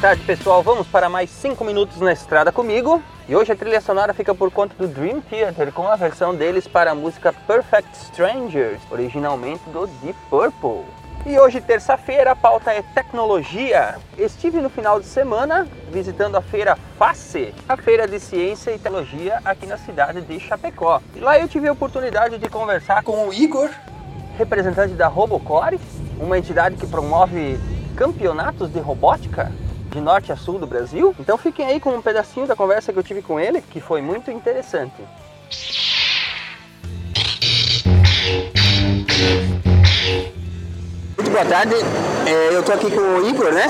Tarde, pessoal. Vamos para mais 5 minutos na estrada comigo. E hoje a trilha sonora fica por conta do Dream Theater com a versão deles para a música Perfect Strangers, originalmente do Deep Purple. E hoje, terça-feira, a pauta é tecnologia. Estive no final de semana visitando a feira FACE, a Feira de Ciência e Tecnologia aqui na cidade de Chapecó. E lá eu tive a oportunidade de conversar com o Igor, representante da Robocore, uma entidade que promove campeonatos de robótica de norte a sul do Brasil. Então fiquem aí com um pedacinho da conversa que eu tive com ele, que foi muito interessante. Muito boa tarde, É, eu estou aqui com o Igor, né?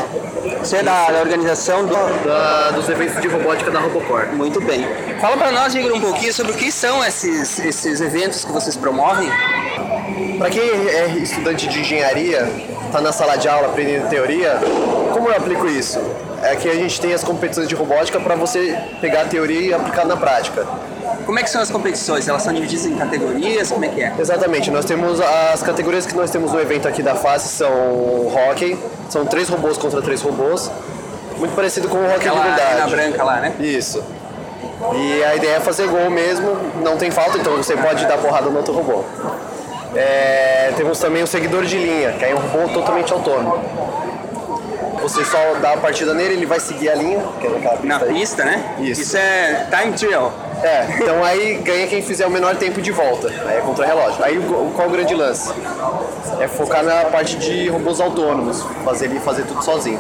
Você é da, da organização do... da- dos eventos de robótica da Robocor. Muito bem. Fala para nós, Igor, um pouquinho sobre o que são esses, esses eventos que vocês promovem. Para quem é estudante de engenharia, está na sala de aula aprendendo teoria, como eu aplico isso? É que a gente tem as competições de robótica para você pegar a teoria e aplicar na prática. Como é que são as competições? Elas são divididas em categorias? Como é que é? Exatamente, nós temos as categorias que nós temos no evento aqui da face são hockey, são três robôs contra três robôs, muito parecido com o hockey Aquela de verdade. branca lá, né? Isso. E a ideia é fazer gol mesmo, não tem falta, então você pode dar porrada no outro robô. É, temos também o seguidor de linha, que é um robô totalmente autônomo. Você só dá a partida nele, ele vai seguir a linha, que é naquela pista Na aí. pista, né? Isso. Isso é time trial. É, então aí ganha quem fizer o menor tempo de volta. Aí é contra relógio. Aí qual o grande lance? É focar na parte de robôs autônomos, fazer ele fazer tudo sozinho.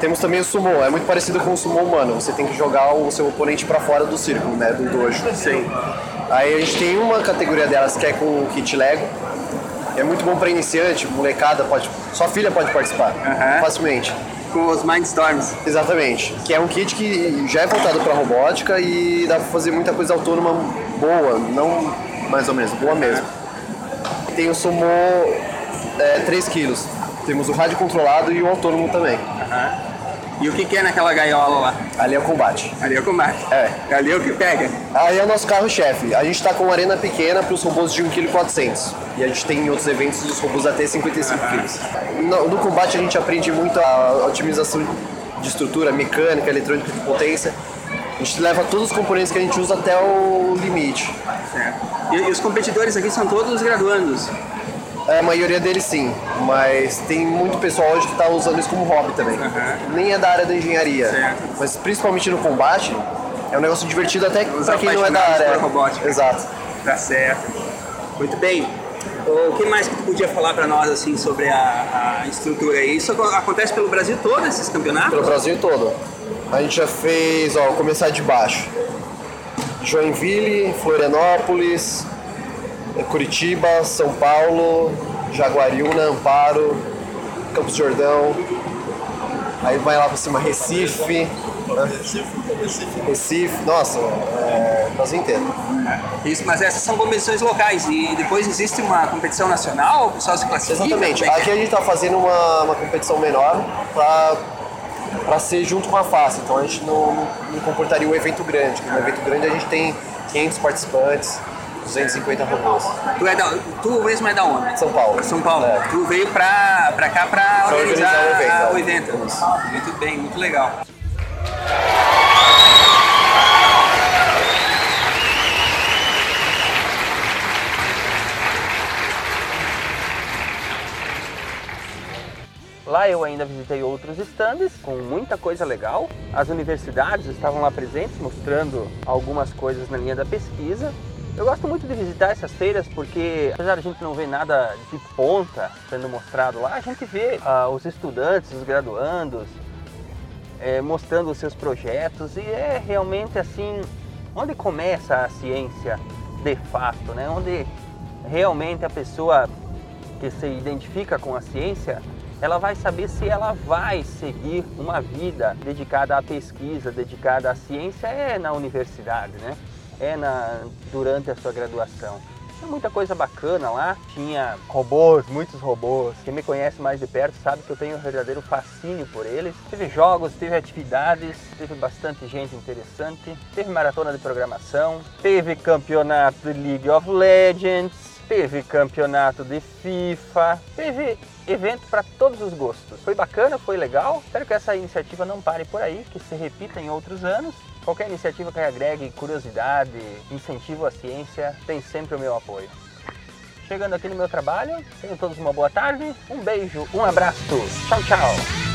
Temos também o sumo, é muito parecido com o sumo humano. Você tem que jogar o seu oponente pra fora do círculo, né, do dojo. Sim. Aí a gente tem uma categoria delas que é com o kit Lego. É muito bom pra iniciante, molecada pode, sua filha pode participar Aham. facilmente. Com os Mindstorms. Exatamente. Que é um kit que já é voltado para robótica e dá para fazer muita coisa autônoma boa, não mais ou menos, boa mesmo. Tem o Sumo é, 3 kg. Temos o rádio controlado e o autônomo também. E o que, que é naquela gaiola lá? Ali é o combate. Ali é o combate. É. Ali é o que pega. Aí é o nosso carro-chefe. A gente está com uma arena pequena para os robôs de 1,4 kg. E a gente tem em outros eventos os robôs até 55 kg. No, no combate a gente aprende muito a otimização de estrutura, mecânica, eletrônica de potência. A gente leva todos os componentes que a gente usa até o limite. Certo. E, e os competidores aqui são todos graduandos. É, A maioria deles sim, mas tem muito pessoal hoje que está usando isso como hobby também. Nem é da área da engenharia, Certo. mas principalmente no combate, é um negócio divertido até para quem não é da área. robótica. Exato. Tá certo. Muito bem. O que mais que tu podia falar para nós assim sobre a, a estrutura aí? Isso aco- acontece pelo Brasil todo, esses campeonatos? Pelo Brasil todo. A gente já fez, ó, começar de baixo. Joinville, Florianópolis, Curitiba, São Paulo, Jaguariúna, Amparo, Campos Jordão. Aí vai lá pra cima Recife. né? Recife, nossa, é, Brasil inteiro. Isso, mas essas são competições locais e depois existe uma competição nacional, o pessoal se classifica? Exatamente. é Aqui é? a gente tá fazendo uma, uma competição menor pra, pra ser junto com a face. Então a gente não, não, não comportaria um evento grande. porque No evento grande a gente tem 500 participantes, 250 robôs. Tu, é da, tu mesmo é da onde? São Paulo. São Paulo. É. Tu veio pra, pra cá pra organizar, organizar o evento. O evento. Muito bem, muito legal. Lá eu ainda visitei outros estandes com muita coisa legal. As universidades estavam lá presentes mostrando algumas coisas na linha da pesquisa eu gosto muito de visitar essas feiras porque, apesar de a gente não ver nada de ponta sendo mostrado lá, a gente vê ah, os estudantes, os graduandos, eh, mostrando os seus projetos e é realmente assim onde começa a ciência de fato, né? Onde realmente a pessoa que se identifica com a ciência, ela vai saber se ela vai seguir uma vida dedicada à pesquisa, dedicada à ciência é na universidade, né? É na durante a sua graduação. Tinha muita coisa bacana lá, tinha robôs, muitos robôs. Quem me conhece mais de perto sabe que eu tenho um verdadeiro fascínio por eles. Teve jogos, teve atividades, teve bastante gente interessante, teve maratona de programação, teve campeonato de League of Legends, teve campeonato de FIFA, teve evento para todos os gostos. Foi bacana, foi legal. Espero que essa iniciativa não pare por aí, que se repita em outros anos. Qualquer iniciativa que agregue curiosidade, incentivo à ciência, tem sempre o meu apoio. Chegando aqui no meu trabalho, tenham todos uma boa tarde, um beijo, um abraço, tchau, tchau!